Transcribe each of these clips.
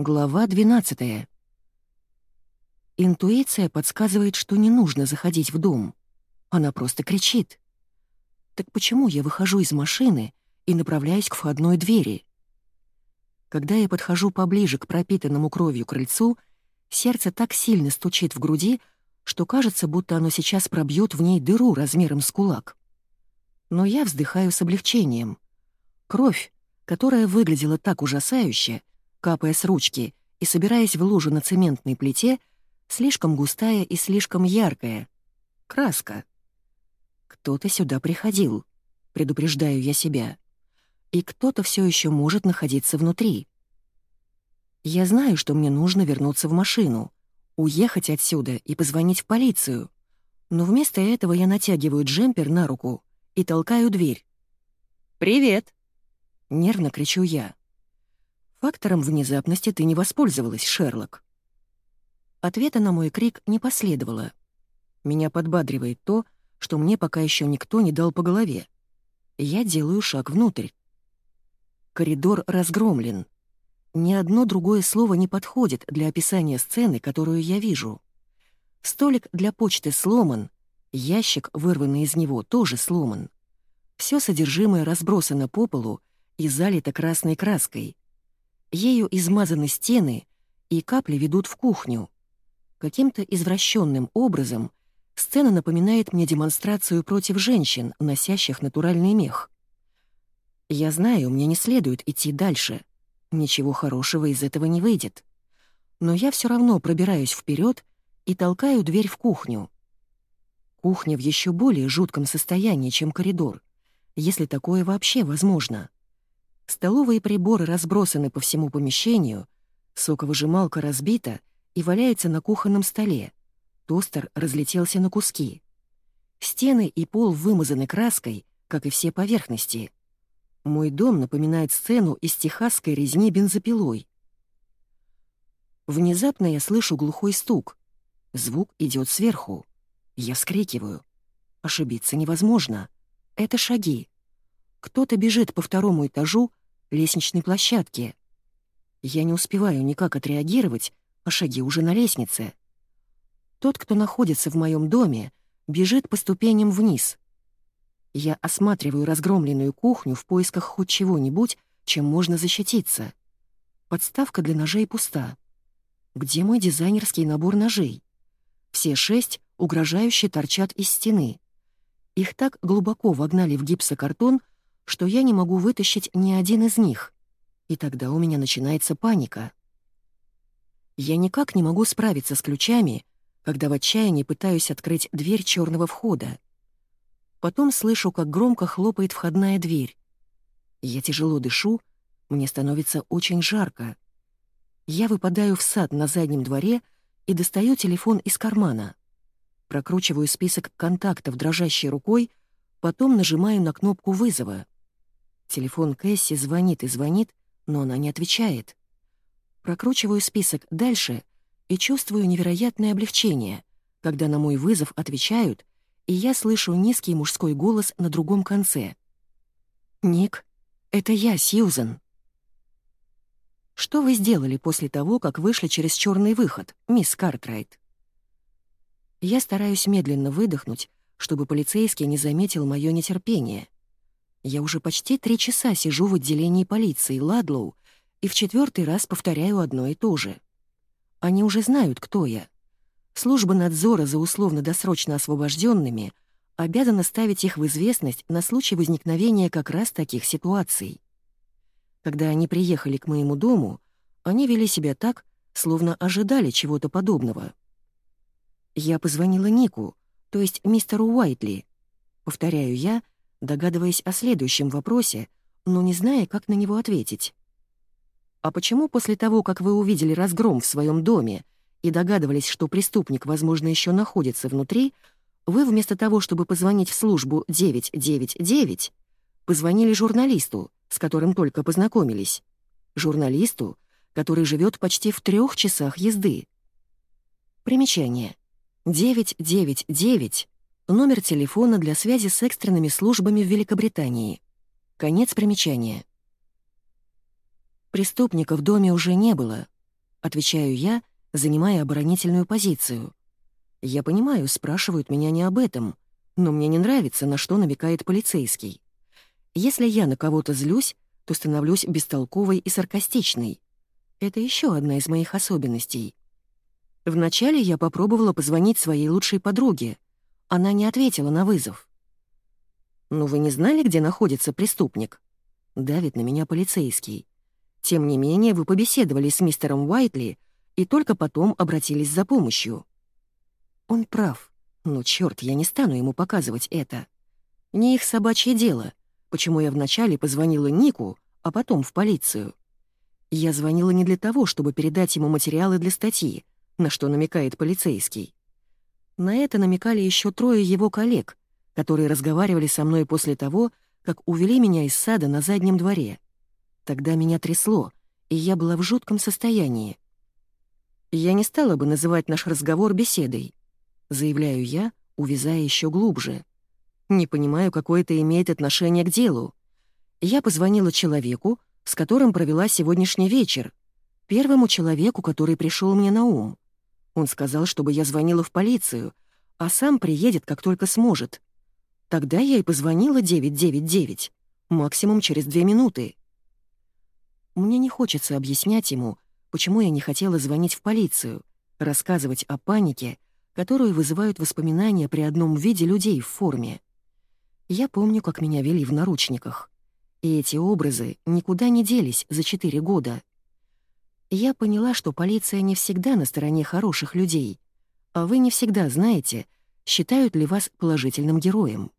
Глава 12. Интуиция подсказывает, что не нужно заходить в дом. Она просто кричит. Так почему я выхожу из машины и направляюсь к входной двери? Когда я подхожу поближе к пропитанному кровью крыльцу, сердце так сильно стучит в груди, что кажется, будто оно сейчас пробьет в ней дыру размером с кулак. Но я вздыхаю с облегчением. Кровь, которая выглядела так ужасающе, капая с ручки и собираясь в лужу на цементной плите, слишком густая и слишком яркая. Краска. Кто-то сюда приходил, предупреждаю я себя. И кто-то все еще может находиться внутри. Я знаю, что мне нужно вернуться в машину, уехать отсюда и позвонить в полицию. Но вместо этого я натягиваю джемпер на руку и толкаю дверь. «Привет!» — нервно кричу я. Фактором внезапности ты не воспользовалась, Шерлок. Ответа на мой крик не последовало. Меня подбадривает то, что мне пока еще никто не дал по голове. Я делаю шаг внутрь. Коридор разгромлен. Ни одно другое слово не подходит для описания сцены, которую я вижу. Столик для почты сломан, ящик, вырванный из него, тоже сломан. Все содержимое разбросано по полу и залито красной краской. Ею измазаны стены, и капли ведут в кухню. Каким-то извращенным образом сцена напоминает мне демонстрацию против женщин, носящих натуральный мех. Я знаю, мне не следует идти дальше. Ничего хорошего из этого не выйдет. Но я все равно пробираюсь вперед и толкаю дверь в кухню. Кухня в еще более жутком состоянии, чем коридор, если такое вообще возможно. Столовые приборы разбросаны по всему помещению, соковыжималка разбита и валяется на кухонном столе. Тостер разлетелся на куски. Стены и пол вымазаны краской, как и все поверхности. Мой дом напоминает сцену из техасской резни бензопилой. Внезапно я слышу глухой стук. Звук идет сверху. Я вскрикиваю. Ошибиться невозможно. Это шаги. Кто-то бежит по второму этажу, лестничной площадке. Я не успеваю никак отреагировать, а шаги уже на лестнице. Тот, кто находится в моем доме, бежит по ступеням вниз. Я осматриваю разгромленную кухню в поисках хоть чего-нибудь, чем можно защититься. Подставка для ножей пуста. Где мой дизайнерский набор ножей? Все шесть угрожающе торчат из стены. Их так глубоко вогнали в гипсокартон, что я не могу вытащить ни один из них. И тогда у меня начинается паника. Я никак не могу справиться с ключами, когда в отчаянии пытаюсь открыть дверь черного входа. Потом слышу, как громко хлопает входная дверь. Я тяжело дышу, мне становится очень жарко. Я выпадаю в сад на заднем дворе и достаю телефон из кармана. Прокручиваю список контактов дрожащей рукой, потом нажимаю на кнопку вызова. Телефон Кэсси звонит и звонит, но она не отвечает. Прокручиваю список дальше и чувствую невероятное облегчение, когда на мой вызов отвечают, и я слышу низкий мужской голос на другом конце. «Ник, это я, Сьюзен». «Что вы сделали после того, как вышли через черный выход, мисс Картрайт?» Я стараюсь медленно выдохнуть, чтобы полицейский не заметил мое нетерпение. Я уже почти три часа сижу в отделении полиции Ладлоу и в четвертый раз повторяю одно и то же. Они уже знают, кто я. Служба надзора за условно-досрочно освобожденными обязана ставить их в известность на случай возникновения как раз таких ситуаций. Когда они приехали к моему дому, они вели себя так, словно ожидали чего-то подобного. Я позвонила Нику, то есть мистеру Уайтли. Повторяю я — догадываясь о следующем вопросе, но не зная, как на него ответить. «А почему после того, как вы увидели разгром в своем доме и догадывались, что преступник, возможно, еще находится внутри, вы вместо того, чтобы позвонить в службу 999, позвонили журналисту, с которым только познакомились? Журналисту, который живет почти в трех часах езды. Примечание. 999 Номер телефона для связи с экстренными службами в Великобритании. Конец примечания. Преступника в доме уже не было. — отвечаю я, занимая оборонительную позицию. Я понимаю, спрашивают меня не об этом, но мне не нравится, на что намекает полицейский. Если я на кого-то злюсь, то становлюсь бестолковой и саркастичной. Это еще одна из моих особенностей. Вначале я попробовала позвонить своей лучшей подруге. Она не ответила на вызов. «Ну вы не знали, где находится преступник?» Давит на меня полицейский. Тем не менее, вы побеседовали с мистером Уайтли и только потом обратились за помощью. Он прав, но черт, я не стану ему показывать это. Не их собачье дело, почему я вначале позвонила Нику, а потом в полицию. Я звонила не для того, чтобы передать ему материалы для статьи, на что намекает полицейский. На это намекали еще трое его коллег, которые разговаривали со мной после того, как увели меня из сада на заднем дворе. Тогда меня трясло, и я была в жутком состоянии. Я не стала бы называть наш разговор беседой, заявляю я, увязая еще глубже. Не понимаю, какое это имеет отношение к делу. Я позвонила человеку, с которым провела сегодняшний вечер, первому человеку, который пришел мне на ум. Он сказал, чтобы я звонила в полицию, а сам приедет, как только сможет. Тогда я и позвонила 999, максимум через две минуты. Мне не хочется объяснять ему, почему я не хотела звонить в полицию, рассказывать о панике, которую вызывают воспоминания при одном виде людей в форме. Я помню, как меня вели в наручниках. И эти образы никуда не делись за четыре года. Я поняла, что полиция не всегда на стороне хороших людей, а вы не всегда знаете, считают ли вас положительным героем.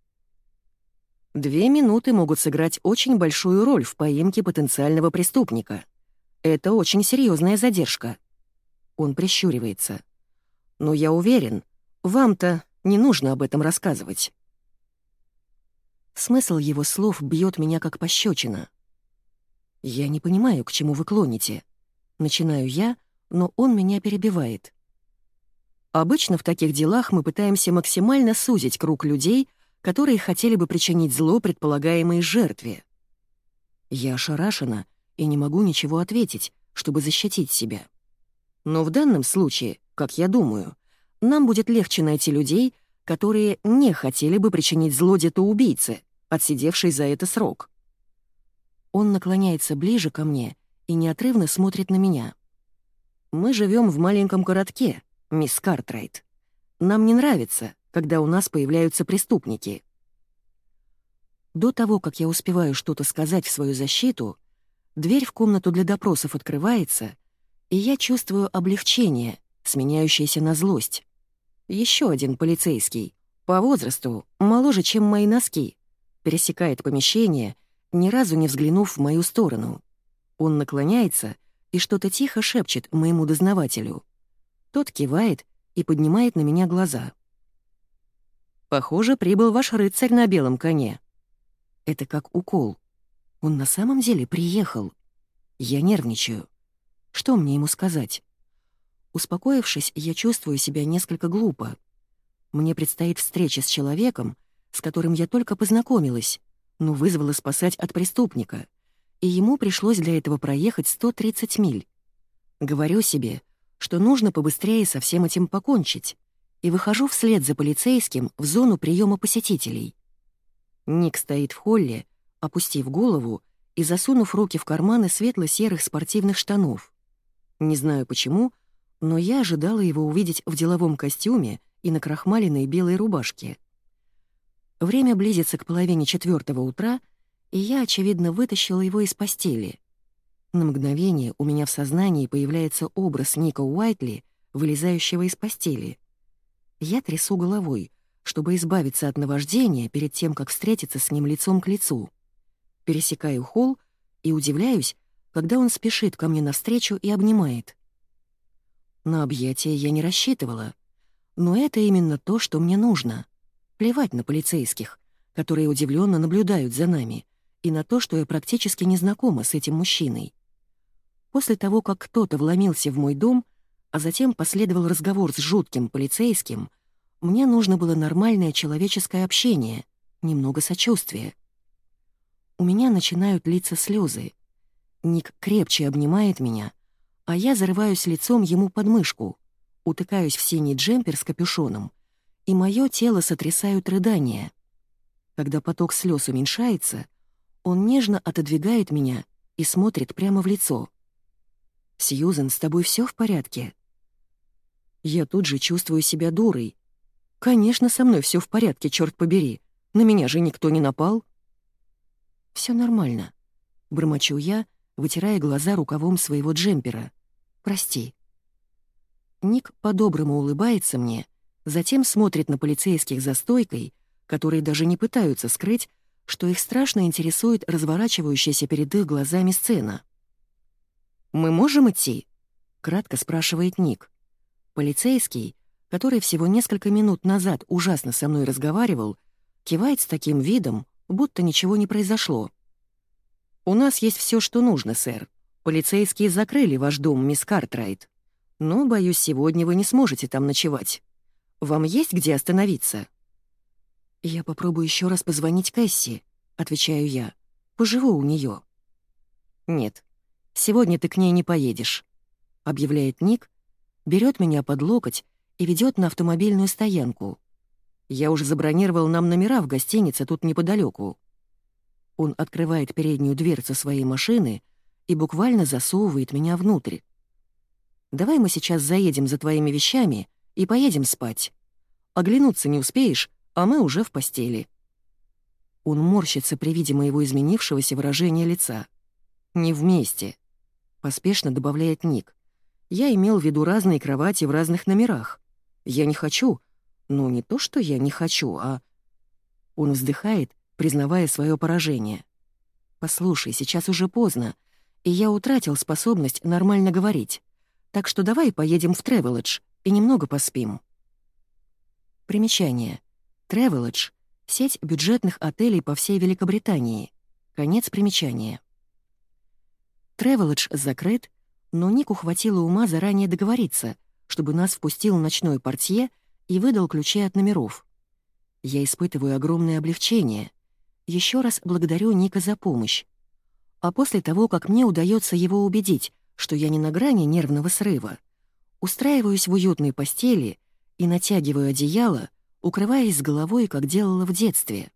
Две минуты могут сыграть очень большую роль в поимке потенциального преступника. Это очень серьезная задержка. Он прищуривается. Но я уверен, вам-то не нужно об этом рассказывать. Смысл его слов бьет меня как пощечина. Я не понимаю, к чему вы клоните. Начинаю я, но он меня перебивает. Обычно в таких делах мы пытаемся максимально сузить круг людей, которые хотели бы причинить зло предполагаемой жертве. Я ошарашена и не могу ничего ответить, чтобы защитить себя. Но в данном случае, как я думаю, нам будет легче найти людей, которые не хотели бы причинить зло убийце, отсидевшей за это срок. Он наклоняется ближе ко мне и неотрывно смотрит на меня. «Мы живем в маленьком городке, мисс Картрайт. Нам не нравится, когда у нас появляются преступники. До того, как я успеваю что-то сказать в свою защиту, дверь в комнату для допросов открывается, и я чувствую облегчение, сменяющееся на злость. Еще один полицейский, по возрасту, моложе, чем мои носки, пересекает помещение, ни разу не взглянув в мою сторону. Он наклоняется и что-то тихо шепчет моему дознавателю. Тот кивает и поднимает на меня глаза. Похоже, прибыл ваш рыцарь на белом коне. Это как укол. Он на самом деле приехал. Я нервничаю. Что мне ему сказать? Успокоившись, я чувствую себя несколько глупо. Мне предстоит встреча с человеком, с которым я только познакомилась, но вызвала спасать от преступника, и ему пришлось для этого проехать 130 миль. Говорю себе, что нужно побыстрее со всем этим покончить, и выхожу вслед за полицейским в зону приема посетителей. Ник стоит в холле, опустив голову и засунув руки в карманы светло-серых спортивных штанов. Не знаю почему, но я ожидала его увидеть в деловом костюме и на крахмаленной белой рубашке. Время близится к половине четвертого утра, и я, очевидно, вытащила его из постели. На мгновение у меня в сознании появляется образ Ника Уайтли, вылезающего из постели — я трясу головой, чтобы избавиться от наваждения перед тем, как встретиться с ним лицом к лицу. Пересекаю холл и удивляюсь, когда он спешит ко мне навстречу и обнимает. На объятия я не рассчитывала, но это именно то, что мне нужно. Плевать на полицейских, которые удивленно наблюдают за нами, и на то, что я практически не знакома с этим мужчиной. После того, как кто-то вломился в мой дом — а затем последовал разговор с жутким полицейским, мне нужно было нормальное человеческое общение, немного сочувствия. У меня начинают литься слезы. Ник крепче обнимает меня, а я зарываюсь лицом ему под мышку, утыкаюсь в синий джемпер с капюшоном, и мое тело сотрясают рыдания. Когда поток слез уменьшается, он нежно отодвигает меня и смотрит прямо в лицо. «Сьюзен, с тобой все в порядке?» Я тут же чувствую себя дурой. Конечно, со мной все в порядке, черт побери. На меня же никто не напал. Все нормально. Бормочу я, вытирая глаза рукавом своего джемпера. Прости. Ник по-доброму улыбается мне, затем смотрит на полицейских за стойкой, которые даже не пытаются скрыть, что их страшно интересует разворачивающаяся перед их глазами сцена. «Мы можем идти?» — кратко спрашивает Ник. Полицейский, который всего несколько минут назад ужасно со мной разговаривал, кивает с таким видом, будто ничего не произошло. «У нас есть все, что нужно, сэр. Полицейские закрыли ваш дом, мисс Картрайт. Но, боюсь, сегодня вы не сможете там ночевать. Вам есть где остановиться?» «Я попробую еще раз позвонить Кэсси», — отвечаю я. «Поживу у нее. «Нет, сегодня ты к ней не поедешь», — объявляет Ник, берет меня под локоть и ведет на автомобильную стоянку. Я уже забронировал нам номера в гостинице тут неподалеку. Он открывает переднюю дверцу своей машины и буквально засовывает меня внутрь. «Давай мы сейчас заедем за твоими вещами и поедем спать. Оглянуться не успеешь, а мы уже в постели». Он морщится при виде моего изменившегося выражения лица. «Не вместе», — поспешно добавляет Ник. «Я имел в виду разные кровати в разных номерах. Я не хочу. Ну, не то, что я не хочу, а...» Он вздыхает, признавая свое поражение. «Послушай, сейчас уже поздно, и я утратил способность нормально говорить. Так что давай поедем в Тревеледж и немного поспим». Примечание. Тревеледж — сеть бюджетных отелей по всей Великобритании. Конец примечания. Тревеледж закрыт, но Нику хватило ума заранее договориться, чтобы нас впустил ночной портье и выдал ключи от номеров. Я испытываю огромное облегчение. Еще раз благодарю Ника за помощь. А после того, как мне удается его убедить, что я не на грани нервного срыва, устраиваюсь в уютной постели и натягиваю одеяло, укрываясь головой, как делала в детстве.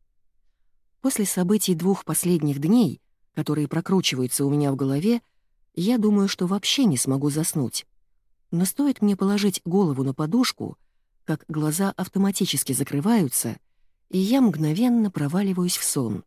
После событий двух последних дней, которые прокручиваются у меня в голове, я думаю, что вообще не смогу заснуть. Но стоит мне положить голову на подушку, как глаза автоматически закрываются, и я мгновенно проваливаюсь в сон.